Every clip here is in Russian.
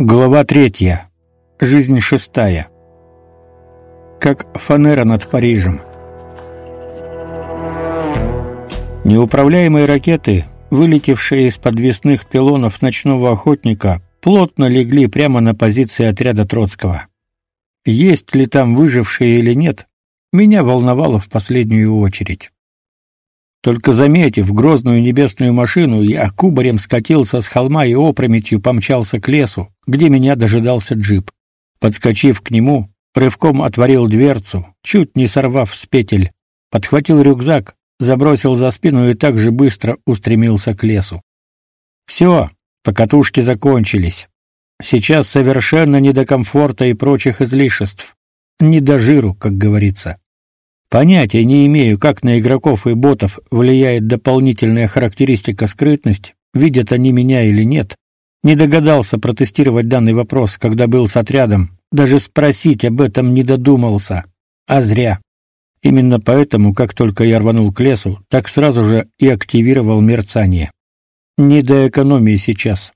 Глава третья. Жизнь шестая. Как фанера над Парижем. Неуправляемые ракеты, вылетевшие из подвесных пилонов ночного охотника, плотно легли прямо на позиции отряда Троцкого. Есть ли там выжившие или нет, меня волновало в последнюю очередь. Только заметив грозную небесную машину, я кубарем скатился с холма и опрометью помчался к лесу, где меня дожидался джип. Подскочив к нему, рывком отворил дверцу, чуть не сорвав с петель, подхватил рюкзак, забросил за спину и так же быстро устремился к лесу. Все, покатушки закончились. Сейчас совершенно не до комфорта и прочих излишеств. Не до жиру, как говорится. Понятия не имею, как на игроков и ботов влияет дополнительная характеристика скрытность, видят они меня или нет. Не догадался протестировать данный вопрос, когда был с отрядом, даже спросить об этом не додумался. А зря. Именно поэтому, как только я рванул к лесу, так сразу же и активировал мерцание. Не до экономии сейчас.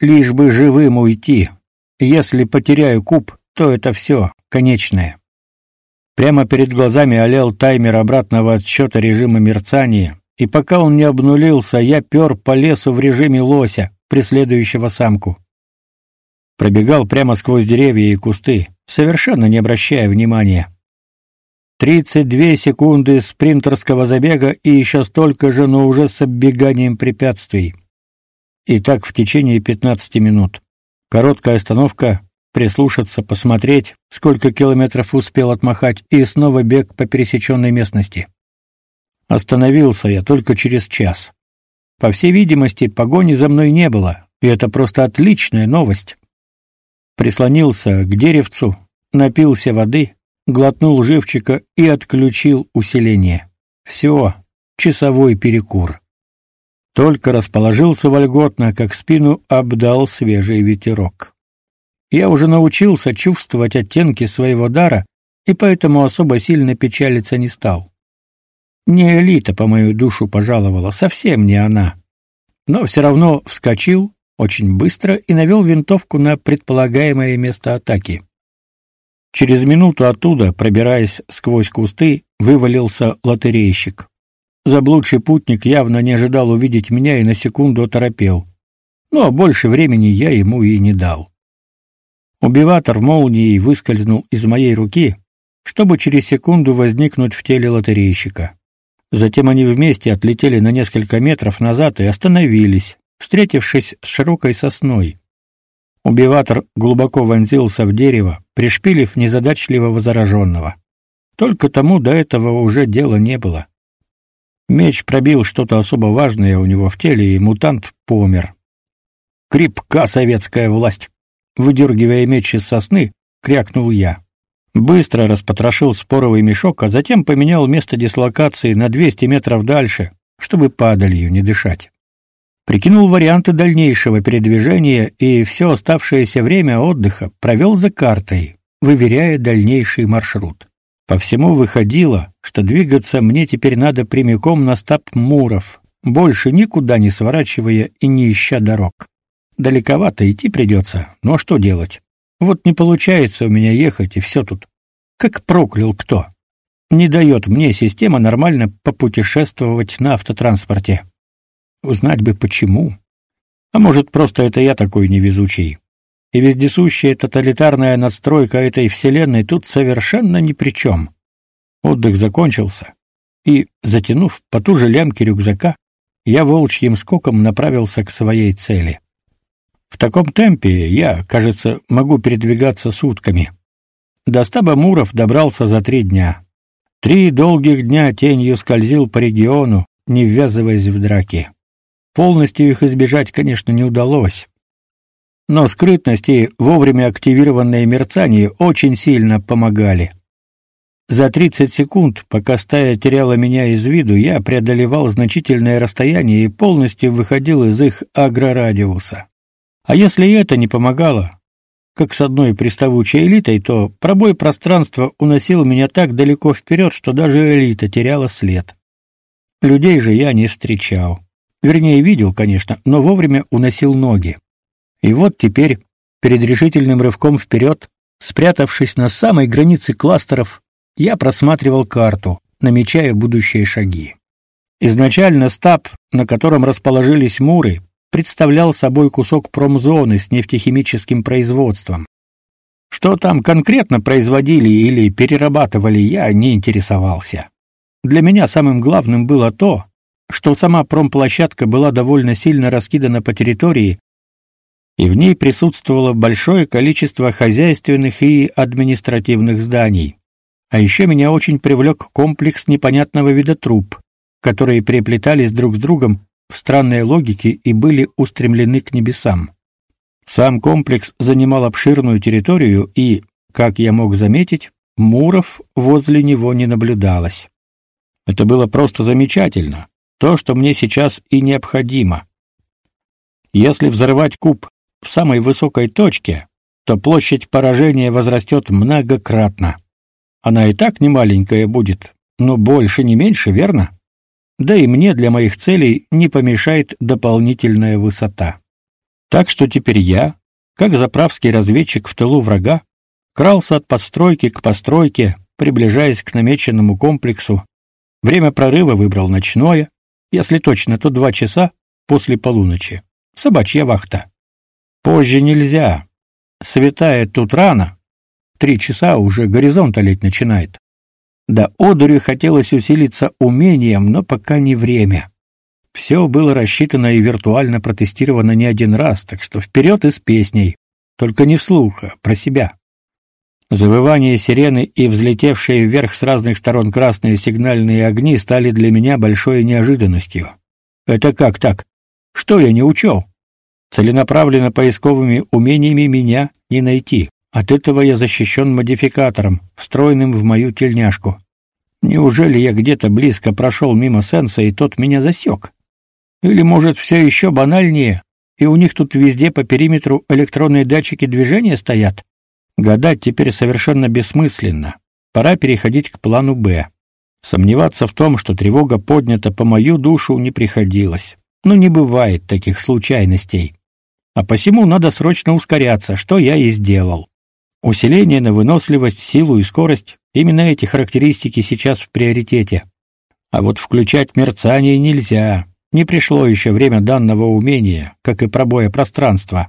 Лишь бы живым уйти. Если потеряю куб, то это все, конечное. Прямо перед глазами олел таймер обратного отсчета режима мерцания, и пока он не обнулился, я пер по лесу в режиме лося, преследующего самку. Пробегал прямо сквозь деревья и кусты, совершенно не обращая внимания. 32 секунды спринтерского забега и еще столько же, но уже с оббеганием препятствий. И так в течение 15 минут. Короткая остановка, прислушаться, посмотреть, сколько километров успел отмахать, и снова бег по пересеченной местности. Остановился я только через час. По всей видимости, погони за мной не было, и это просто отличная новость. Прислонился к деревцу, напился воды, глотнул живчика и отключил усиление. Все, часовой перекур. Только расположился вольготно, как спину обдал свежий ветерок. Я уже научился чувствовать оттенки своего дара и поэтому особо сильно печалиться не стал. Не элита по мою душу пожаловала, совсем не она. Но все равно вскочил очень быстро и навел винтовку на предполагаемое место атаки. Через минуту оттуда, пробираясь сквозь кусты, вывалился лотерейщик. Заблудший путник явно не ожидал увидеть меня и на секунду оторопел. Но больше времени я ему и не дал. Убиватор молнией выскользнул из моей руки, чтобы через секунду возникнуть в теле лотерейщика. Затем они вместе отлетели на несколько метров назад и остановились, встретившись с широкой сосной. Убиватор глубоко вонзился в дерево, пришпилив незадачливого зараженного. Только тому до этого уже дела не было. Меч пробил что-то особо важное у него в теле, и мутант помер. Крепка советская власть выдергивая меч из сосны, крякнул я. Быстро распотрошил споровый мешок, а затем поменял место дислокации на 200 метров дальше, чтобы падалью не дышать. Прикинул варианты дальнейшего передвижения и все оставшееся время отдыха провел за картой, выверяя дальнейший маршрут. По всему выходило, что двигаться мне теперь надо прямиком на стаб Муров, больше никуда не сворачивая и не ища дорог. Далековато идти придется, но что делать? Вот не получается у меня ехать, и все тут. Как проклял кто. Не дает мне система нормально попутешествовать на автотранспорте. Узнать бы почему. А может, просто это я такой невезучий. И вездесущая тоталитарная надстройка этой вселенной тут совершенно ни при чем. Отдых закончился, и, затянув потуже лямки рюкзака, я волчьим скоком направился к своей цели. В таком темпе я, кажется, могу передвигаться сутками. До стаба муров добрался за три дня. Три долгих дня тенью скользил по региону, не ввязываясь в драки. Полностью их избежать, конечно, не удалось. Но скрытность и вовремя активированное мерцание очень сильно помогали. За 30 секунд, пока стая теряла меня из виду, я преодолевал значительное расстояние и полностью выходил из их агрорадиуса. А если и это не помогало, как с одной приставучей элитой, то пробой пространства уносил меня так далеко вперед, что даже элита теряла след. Людей же я не встречал. Вернее, видел, конечно, но вовремя уносил ноги. И вот теперь, Перед решительным рывком вперед, спрятавшись на самой границе кластеров, я просматривал карту, намечая будущие шаги. Изначально стаб, на котором расположились муры, представлял собой кусок промзоны с нефтехимическим производством. Что там конкретно производили или перерабатывали, я не интересовался. Для меня самым главным было то, что сама промплощадка была довольно сильно раскидана по территории, и в ней присутствовало большое количество хозяйственных и административных зданий. А еще меня очень привлек комплекс непонятного вида труб, которые переплетались друг с другом в странной логике и были устремлены к небесам. Сам комплекс занимал обширную территорию и, как я мог заметить, муров возле него не наблюдалось. Это было просто замечательно, то, что мне сейчас и необходимо. Если взорвать куб в самой высокой точке, то площадь поражения возрастет многократно. Она и так не маленькая будет, но больше не меньше, верно? Да и мне для моих целей не помешает дополнительная высота. Так что теперь я, как заправский разведчик в тылу врага, крался от подстройки к постройке, приближаясь к намеченному комплексу. Время прорыва выбрал ночное, если точно, то два часа после полуночи. Собачья вахта. Позже нельзя. Светает тут рано. Три часа уже горизонт олеть начинает. Да одурю хотелось усилиться умением, но пока не время. Все было рассчитано и виртуально протестировано не один раз, так что вперед и с песней. Только не вслух, а про себя. Завывание сирены и взлетевшие вверх с разных сторон красные сигнальные огни стали для меня большой неожиданностью. Это как так? Что я не учел? Целенаправленно поисковыми умениями меня не найти. От этого я защищен модификатором, встроенным в мою тельняшку. Неужели я где-то близко прошел мимо сенса, и тот меня засек? Или, может, все еще банальнее, и у них тут везде по периметру электронные датчики движения стоят? Гадать теперь совершенно бессмысленно. Пора переходить к плану «Б». Сомневаться в том, что тревога поднята по мою душу, не приходилось. Но не бывает таких случайностей. А посему надо срочно ускоряться, что я и сделал. Усиление на выносливость, силу и скорость — именно эти характеристики сейчас в приоритете. А вот включать мерцание нельзя. Не пришло еще время данного умения, как и пробоя пространства.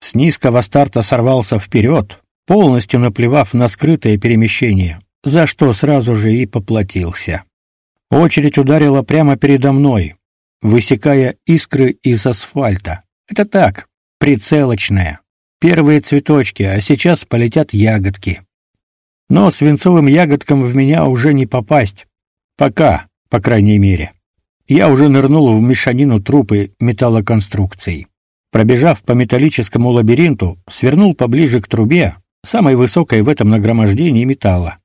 С низкого старта сорвался вперед, полностью наплевав на скрытое перемещение, за что сразу же и поплатился. Очередь ударила прямо передо мной, высекая искры из асфальта. Это так, прицелочная. Первые цветочки, а сейчас полетят ягодки. Но свинцовым ягодкам в меня уже не попасть. Пока, по крайней мере я уже нырнул в мешанину трупы металлоконструкций. Пробежав по металлическому лабиринту, свернул поближе к трубе, самой высокой в этом нагромождении металла.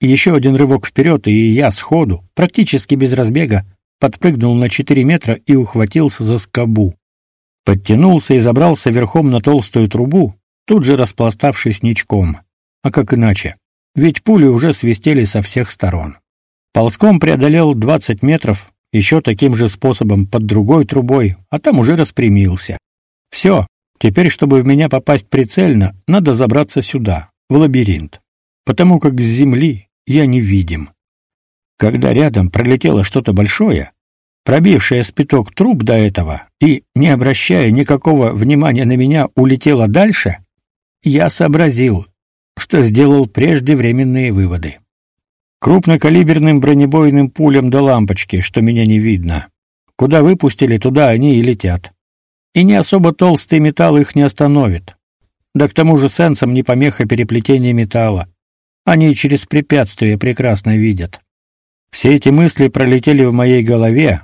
Еще один рывок вперед, и я сходу, практически без разбега, подпрыгнул на 4 метра и ухватился за скобу. Подтянулся и забрался верхом на толстую трубу, тут же распластавшись ничком. А как иначе? Ведь пули уже свистели со всех сторон. Ползком преодолел 20 метров, еще таким же способом под другой трубой, а там уже распрямился. Все, теперь, чтобы в меня попасть прицельно, надо забраться сюда, в лабиринт, потому как с земли я невидим. Когда рядом пролетело что-то большое, пробившее спиток труб до этого и, не обращая никакого внимания на меня, улетело дальше, я сообразил, что сделал преждевременные выводы крупнокалиберным бронебойным пулям до лампочки, что меня не видно. Куда выпустили, туда они и летят. И не особо толстый металл их не остановит. Да к тому же сенсом не помеха переплетения металла. Они через препятствия прекрасно видят. Все эти мысли пролетели в моей голове,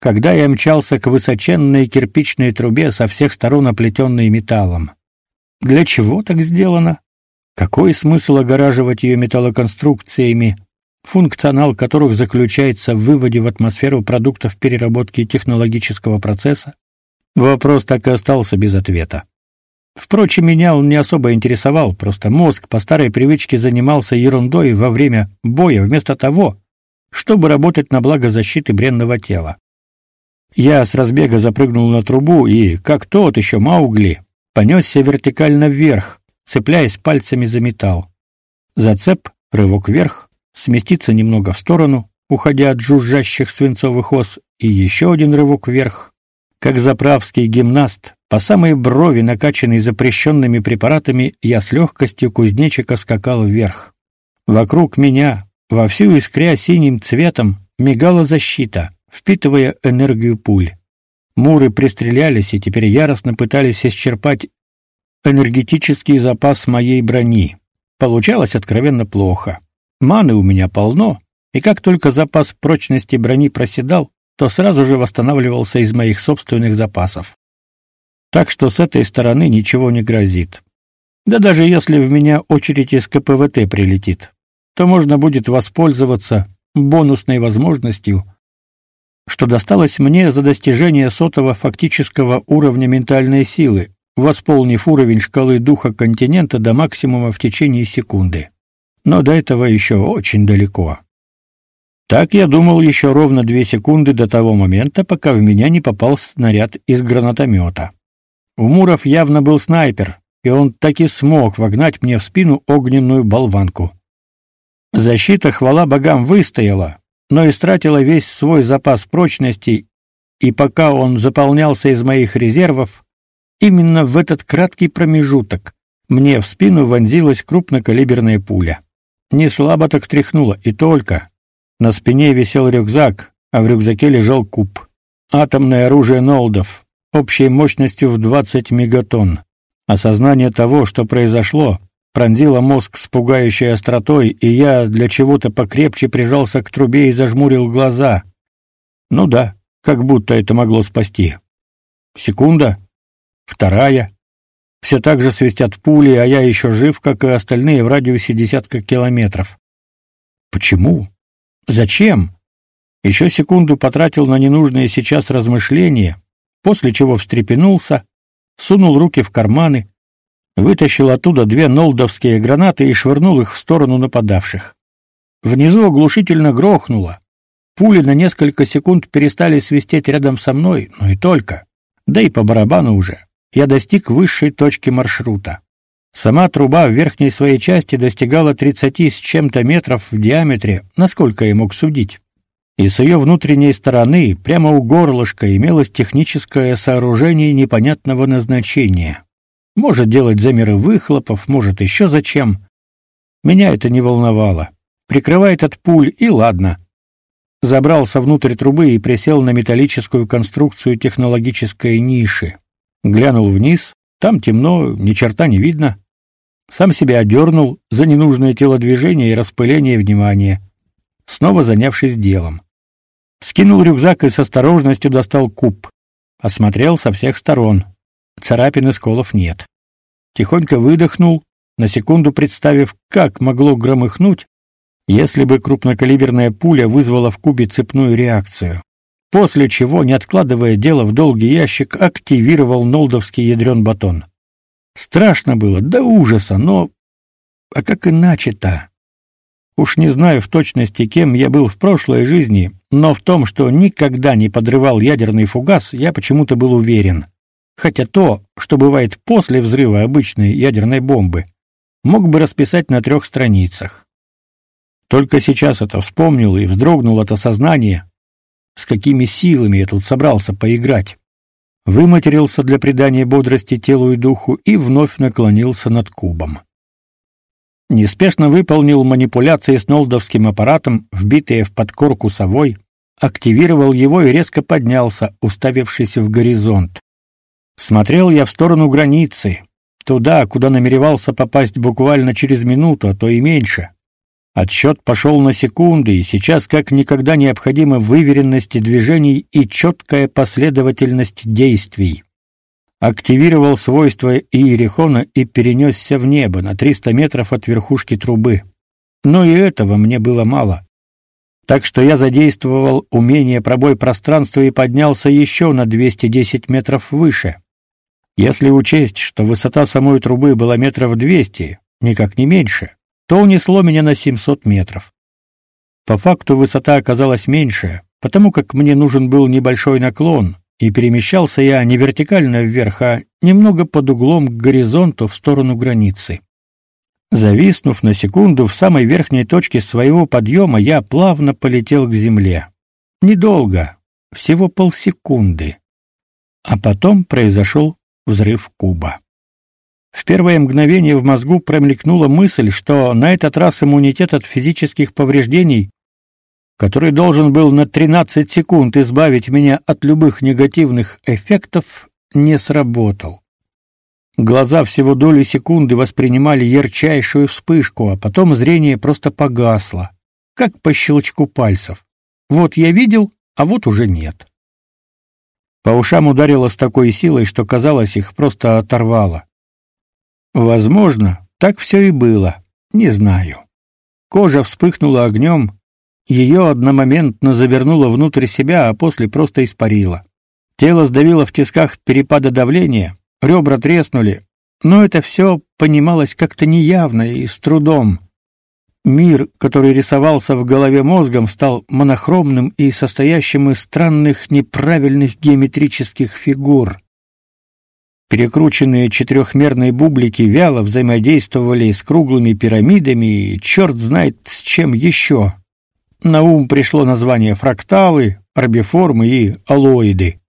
когда я мчался к высоченной кирпичной трубе со всех сторон оплетенной металлом. Для чего так сделано? Какой смысл огораживать ее металлоконструкциями, функционал которых заключается в выводе в атмосферу продуктов переработки технологического процесса, вопрос так и остался без ответа. Впрочем, меня он не особо интересовал, просто мозг по старой привычке занимался ерундой во время боя вместо того, чтобы работать на благо защиты бренного тела. Я с разбега запрыгнул на трубу и, как тот еще Маугли, понесся вертикально вверх, цепляясь пальцами за металл. Зацеп, рывок вверх, сместиться немного в сторону, уходя от жужжащих свинцовых ос, и еще один рывок вверх. Как заправский гимнаст, по самой брови, накачанный запрещенными препаратами, я с легкостью кузнечика скакал вверх. Вокруг меня, во всю искря синим цветом, мигала защита, впитывая энергию пуль. Муры пристрелялись и теперь яростно пытались исчерпать энергетический запас моей брони. Получалось откровенно плохо. Маны у меня полно, и как только запас прочности брони проседал, то сразу же восстанавливался из моих собственных запасов. Так что с этой стороны ничего не грозит. Да даже если в меня очередь из КПВТ прилетит, то можно будет воспользоваться бонусной возможностью, что досталось мне за достижение сотого фактического уровня ментальной силы, восполнив уровень шкалы духа континента до максимума в течение секунды. Но до этого еще очень далеко. Так я думал еще ровно две секунды до того момента, пока в меня не попал снаряд из гранатомета. У Муров явно был снайпер, и он таки смог вогнать мне в спину огненную болванку. Защита, хвала богам, выстояла, но истратила весь свой запас прочности, и пока он заполнялся из моих резервов, именно в этот краткий промежуток мне в спину вонзилась крупнокалиберная пуля. Не слабо так тряхнула, и только. На спине висел рюкзак, а в рюкзаке лежал куб. Атомное оружие Нолдов, общей мощностью в 20 мегатонн. Осознание того, что произошло, пронзило мозг с пугающей остротой, и я для чего-то покрепче прижался к трубе и зажмурил глаза. Ну да, как будто это могло спасти. Секунда, вторая. Все так же свистят пули, а я еще жив, как и остальные в радиусе десятка километров. Почему? Зачем? Еще секунду потратил на ненужные сейчас размышления, после чего встрепенулся, сунул руки в карманы, вытащил оттуда две нолдовские гранаты и швырнул их в сторону нападавших. Внизу оглушительно грохнуло. Пули на несколько секунд перестали свистеть рядом со мной, но и только. Да и по барабану уже. Я достиг высшей точки маршрута. Сама труба в верхней своей части достигала 30 с чем-то метров в диаметре, насколько я мог судить. И с ее внутренней стороны, прямо у горлышка, имелось техническое сооружение непонятного назначения. Может делать замеры выхлопов, может еще зачем. Меня это не волновало. Прикрывает от пуль, и ладно. Забрался внутрь трубы и присел на металлическую конструкцию технологической ниши. Глянул вниз, там темно, ни черта не видно. Сам себя одернул за ненужное телодвижение и распыление внимания, снова занявшись делом. Скинул рюкзак и с осторожностью достал куб. Осмотрел со всех сторон. Царапин и сколов нет. Тихонько выдохнул, на секунду представив, как могло громыхнуть, если бы крупнокалиберная пуля вызвала в кубе цепную реакцию. После чего, не откладывая дело в долгий ящик, активировал нолдовский ядрен батон. Страшно было, до ужаса, но... А как иначе-то? Уж не знаю в точности, кем я был в прошлой жизни, но в том, что никогда не подрывал ядерный фугас, я почему-то был уверен. Хотя то, что бывает после взрыва обычной ядерной бомбы, мог бы расписать на трех страницах. Только сейчас это вспомнил и вздрогнул от осознания, с какими силами я тут собрался поиграть выматерился для придания бодрости телу и духу и вновь наклонился над кубом. Неспешно выполнил манипуляции с нолдовским аппаратом, вбитые в подкорку совой, активировал его и резко поднялся, уставившись в горизонт. Смотрел я в сторону границы, туда, куда намеревался попасть буквально через минуту, а то и меньше. Отсчет пошел на секунды, и сейчас как никогда необходима выверенность движений и четкая последовательность действий. Активировал свойства Иерихона и перенесся в небо на 300 метров от верхушки трубы. Но и этого мне было мало. Так что я задействовал умение пробой пространства и поднялся еще на 210 метров выше. Если учесть, что высота самой трубы была метров 200, никак не меньше, то унесло меня на 700 метров. По факту высота оказалась меньше, потому как мне нужен был небольшой наклон, и перемещался я не вертикально вверх, а немного под углом к горизонту в сторону границы. Зависнув на секунду в самой верхней точке своего подъема, я плавно полетел к земле. Недолго, всего полсекунды. А потом произошел взрыв куба. В первое мгновение в мозгу промелькнула мысль, что на этот раз иммунитет от физических повреждений, который должен был на 13 секунд избавить меня от любых негативных эффектов, не сработал. Глаза всего доли секунды воспринимали ярчайшую вспышку, а потом зрение просто погасло, как по щелчку пальцев. Вот я видел, а вот уже нет. По ушам ударило с такой силой, что казалось, их просто оторвало. Возможно, так все и было. Не знаю. Кожа вспыхнула огнем, ее одномоментно завернуло внутрь себя, а после просто испарило. Тело сдавило в тисках перепада давления, ребра треснули, но это все понималось как-то неявно и с трудом. Мир, который рисовался в голове мозгом, стал монохромным и состоящим из странных неправильных геометрических фигур. Перекрученные четырехмерные бублики вяло взаимодействовали с круглыми пирамидами и черт знает с чем еще. На ум пришло название фракталы, орбиформы и алоиды.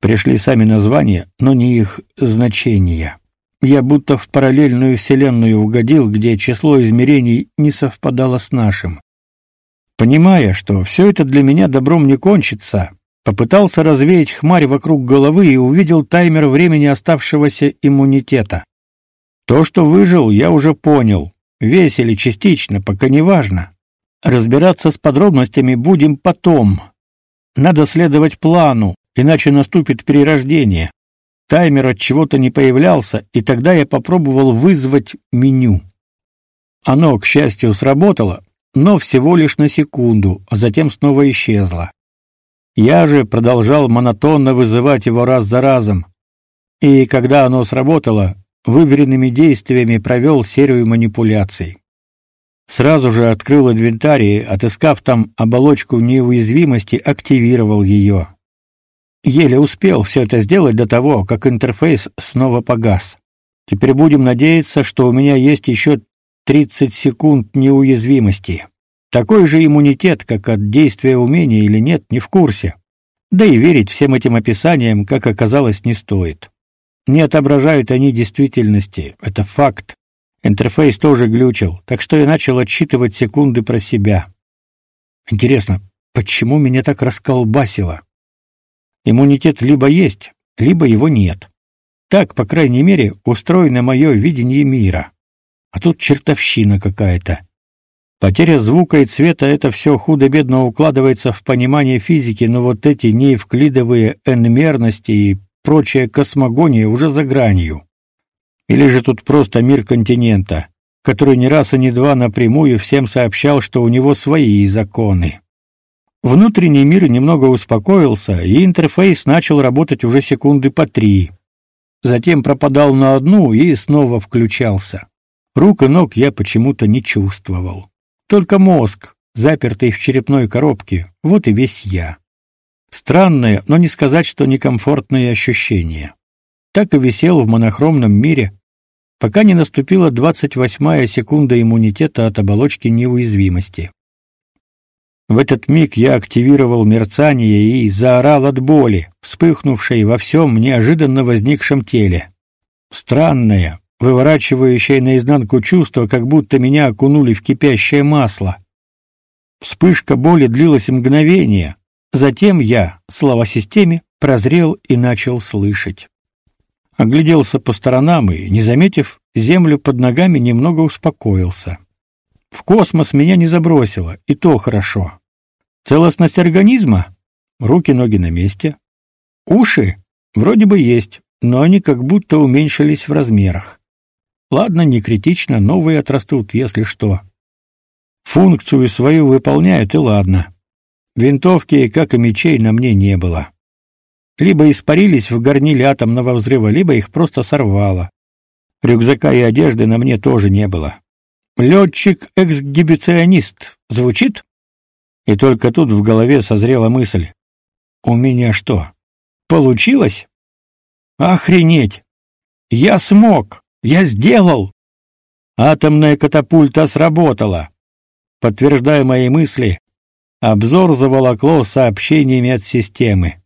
Пришли сами названия, но не их значения. Я будто в параллельную вселенную угодил, где число измерений не совпадало с нашим. Понимая, что все это для меня добром не кончится, Попытался развеять хмарь вокруг головы и увидел таймер времени оставшегося иммунитета. То, что выжил, я уже понял. Весь или частично, пока не важно. Разбираться с подробностями будем потом. Надо следовать плану, иначе наступит перерождение. Таймер от чего-то не появлялся, и тогда я попробовал вызвать меню. Оно, к счастью, сработало, но всего лишь на секунду, а затем снова исчезло. Я же продолжал монотонно вызывать его раз за разом. И когда оно сработало, выверенными действиями провел серию манипуляций. Сразу же открыл инвентарь и, отыскав там оболочку неуязвимости, активировал ее. Еле успел все это сделать до того, как интерфейс снова погас. Теперь будем надеяться, что у меня есть еще 30 секунд неуязвимости. Такой же иммунитет, как от действия умения или нет, не в курсе. Да и верить всем этим описаниям, как оказалось, не стоит. Не отображают они действительности, это факт. Интерфейс тоже глючил, так что я начал отсчитывать секунды про себя. Интересно, почему меня так расколбасило? Иммунитет либо есть, либо его нет. Так, по крайней мере, устроено мое видение мира. А тут чертовщина какая-то. Потеря звука и цвета это все худо-бедно укладывается в понимание физики, но вот эти неевклидовые n-мерности и прочая космогония уже за гранью. Или же тут просто мир континента, который не раз и не два напрямую всем сообщал, что у него свои законы. Внутренний мир немного успокоился, и интерфейс начал работать уже секунды по три. Затем пропадал на одну и снова включался. Рук и ног я почему-то не чувствовал. Только мозг, запертый в черепной коробке, вот и весь я. Странное, но не сказать, что некомфортное ощущение. Так и висел в монохромном мире, пока не наступила двадцать восьмая секунда иммунитета от оболочки неуязвимости. В этот миг я активировал мерцание и заорал от боли, вспыхнувшей во всем неожиданно возникшем теле. Странное, выворачивающее наизнанку чувство, как будто меня окунули в кипящее масло. Вспышка боли длилась мгновение. Затем я, слава системе, прозрел и начал слышать. Огляделся по сторонам и, не заметив, землю под ногами немного успокоился. В космос меня не забросило, и то хорошо. Целостность организма? Руки, ноги на месте. Уши? Вроде бы есть, но они как будто уменьшились в размерах. Ладно, не критично, новые отрастут, если что. Функцию свою выполняют, и ладно. Винтовки, как и мечей, на мне не было. Либо испарились в горниле атомного взрыва, либо их просто сорвало. Рюкзака и одежды на мне тоже не было. Летчик-эксгибиционист. Звучит? И только тут в голове созрела мысль. У меня что? Получилось? Охренеть! Я смог! Я сделал! Атомная катапульта сработала. Подтверждая мои мысли, обзор заволокло сообщениями от системы.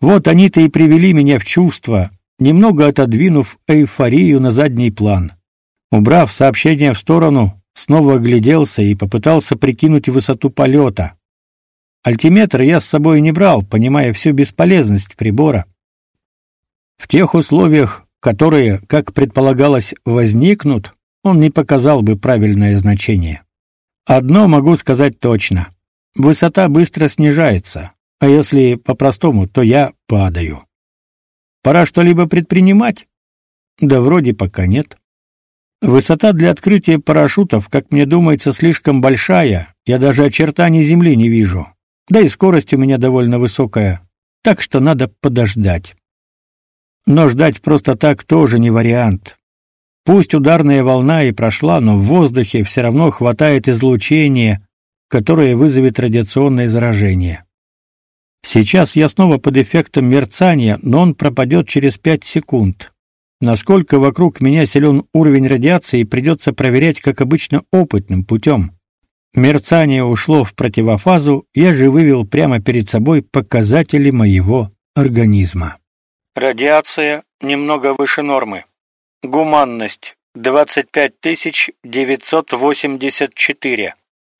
Вот они-то и привели меня в чувство, немного отодвинув эйфорию на задний план. Убрав сообщение в сторону, снова огляделся и попытался прикинуть высоту полета. Альтиметр я с собой не брал, понимая всю бесполезность прибора. В тех условиях, которые, как предполагалось, возникнут, он не показал бы правильное значение. Одно могу сказать точно. Высота быстро снижается, а если по-простому, то я падаю. Пора что-либо предпринимать? Да вроде пока нет. Высота для открытия парашютов, как мне думается, слишком большая. Я даже очертаний земли не вижу. Да и скорость у меня довольно высокая, так что надо подождать. Но ждать просто так тоже не вариант. Пусть ударная волна и прошла, но в воздухе все равно хватает излучения, которое вызовет радиационное заражение. Сейчас я снова под эффектом мерцания, но он пропадет через пять секунд. Насколько вокруг меня силен уровень радиации, придется проверять, как обычно, опытным путем. Мерцание ушло в противофазу, я же вывел прямо перед собой показатели моего организма. Радиация немного выше нормы. Гуманность 25984.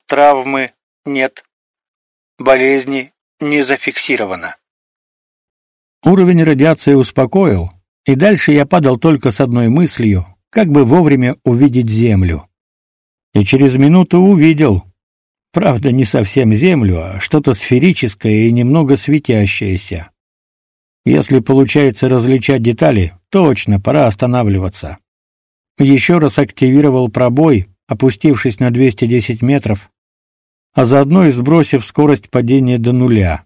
Травмы нет. Болезни не зафиксировано. Уровень радиации успокоил, и дальше я падал только с одной мыслью, как бы вовремя увидеть землю. И через минуту увидел. Правда, не совсем землю, а что-то сферическое и немного светящееся. Если получается различать детали, точно пора останавливаться. Еще раз активировал пробой, опустившись на 210 метров, а заодно и сбросив скорость падения до нуля.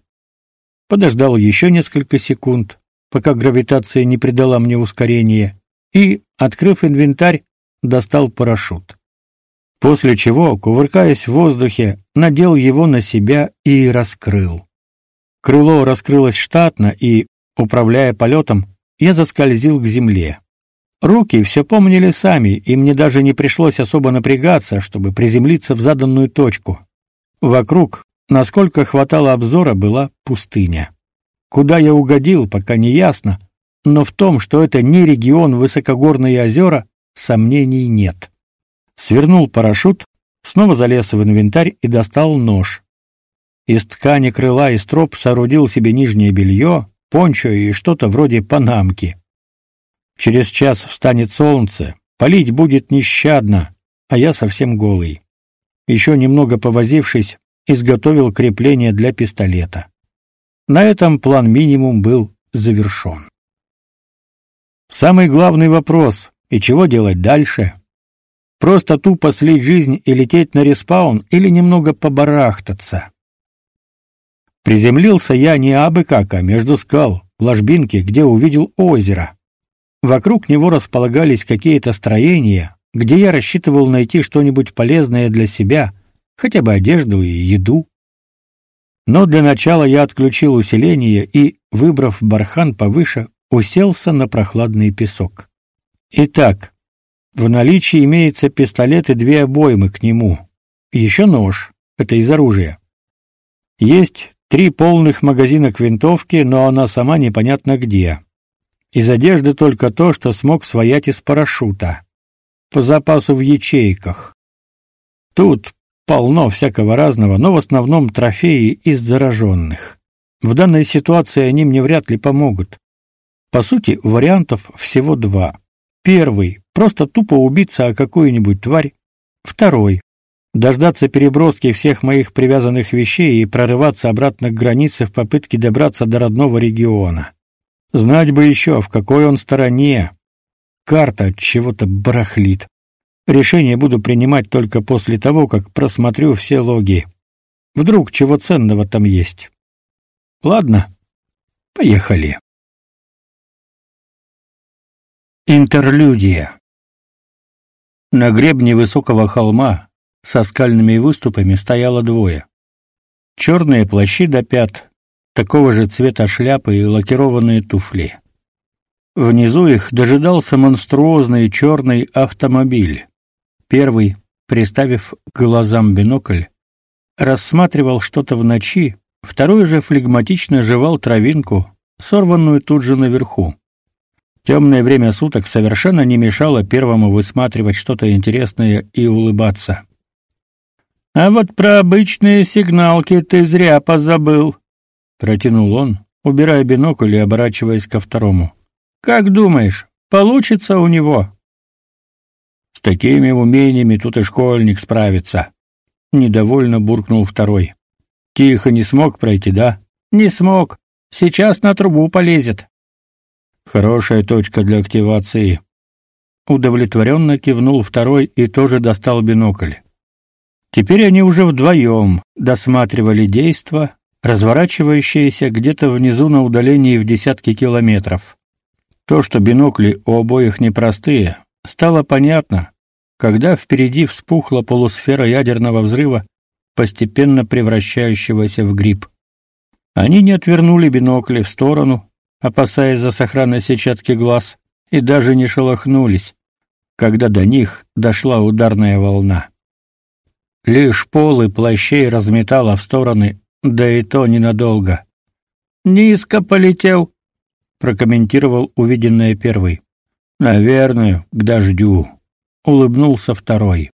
Подождал еще несколько секунд, пока гравитация не придала мне ускорения, и, открыв инвентарь, достал парашют. После чего, кувыркаясь в воздухе, надел его на себя и раскрыл. Крыло раскрылось штатно, и, Управляя полетом, я заскользил к земле. Руки все помнили сами, и мне даже не пришлось особо напрягаться, чтобы приземлиться в заданную точку. Вокруг, насколько хватало обзора, была пустыня. Куда я угодил, пока не ясно, но в том, что это не регион высокогорные озера, сомнений нет. Свернул парашют, снова залез в инвентарь и достал нож. Из ткани крыла и строп соорудил себе нижнее белье, пончо и что-то вроде панамки. Через час встанет солнце, палить будет нещадно, а я совсем голый. Еще немного повозившись, изготовил крепление для пистолета. На этом план минимум был завершен. Самый главный вопрос — и чего делать дальше? Просто тупо слить жизнь и лететь на респаун или немного побарахтаться? Приземлился я не абы как, а между скал, в ложбинке, где увидел озеро. Вокруг него располагались какие-то строения, где я рассчитывал найти что-нибудь полезное для себя, хотя бы одежду и еду. Но для начала я отключил усиление и, выбрав бархан повыше, уселся на прохладный песок. Итак, в наличии имеется пистолет и две обоймы к нему. Еще нож, это из оружия. Есть Три полных магазина к винтовке, но она сама непонятно где. Из одежды только то, что смог своять из парашюта. По запасу в ячейках. Тут полно всякого разного, но в основном трофеи из зараженных. В данной ситуации они мне вряд ли помогут. По сути, вариантов всего два. Первый просто тупо убиться о какую-нибудь тварь. Второй дождаться переброски всех моих привязанных вещей и прорываться обратно к границе в попытке добраться до родного региона. Знать бы еще, в какой он стороне. Карта чего-то барахлит. Решение буду принимать только после того, как просмотрю все логи. Вдруг чего ценного там есть. Ладно, поехали. Интерлюдия. На гребне высокого холма, со скальными выступами стояло двое. Черные плащи до пят, такого же цвета шляпы и лакированные туфли. Внизу их дожидался монструозный черный автомобиль. Первый, приставив к глазам бинокль, рассматривал что-то в ночи, второй же флегматично жевал травинку, сорванную тут же наверху. Темное время суток совершенно не мешало первому высматривать что-то интересное и улыбаться. А вот про обычные сигналки ты зря позабыл, протянул он, убирая бинокль и оборачиваясь ко второму. Как думаешь, получится у него? Такими умениями тут и школьник справится, недовольно буркнул второй. Тихо не смог пройти, да? Не смог. Сейчас на трубу полезет. Хорошая точка для активации. Удовлетворенно кивнул второй и тоже достал бинокль. Теперь они уже вдвоем досматривали действо, разворачивающееся где-то внизу на удалении в десятки километров. То, что бинокли у обоих непростые, стало понятно, когда впереди вспухла полусфера ядерного взрыва, постепенно превращающегося в гриб. Они не отвернули бинокли в сторону, опасаясь за сохранность сетчатки глаз, и даже не шелохнулись, когда до них дошла ударная волна. Лишь полы плащей разметало в стороны, да и то ненадолго. «Низко полетел», — прокомментировал увиденное первый. «Наверное, к дождю», — улыбнулся второй.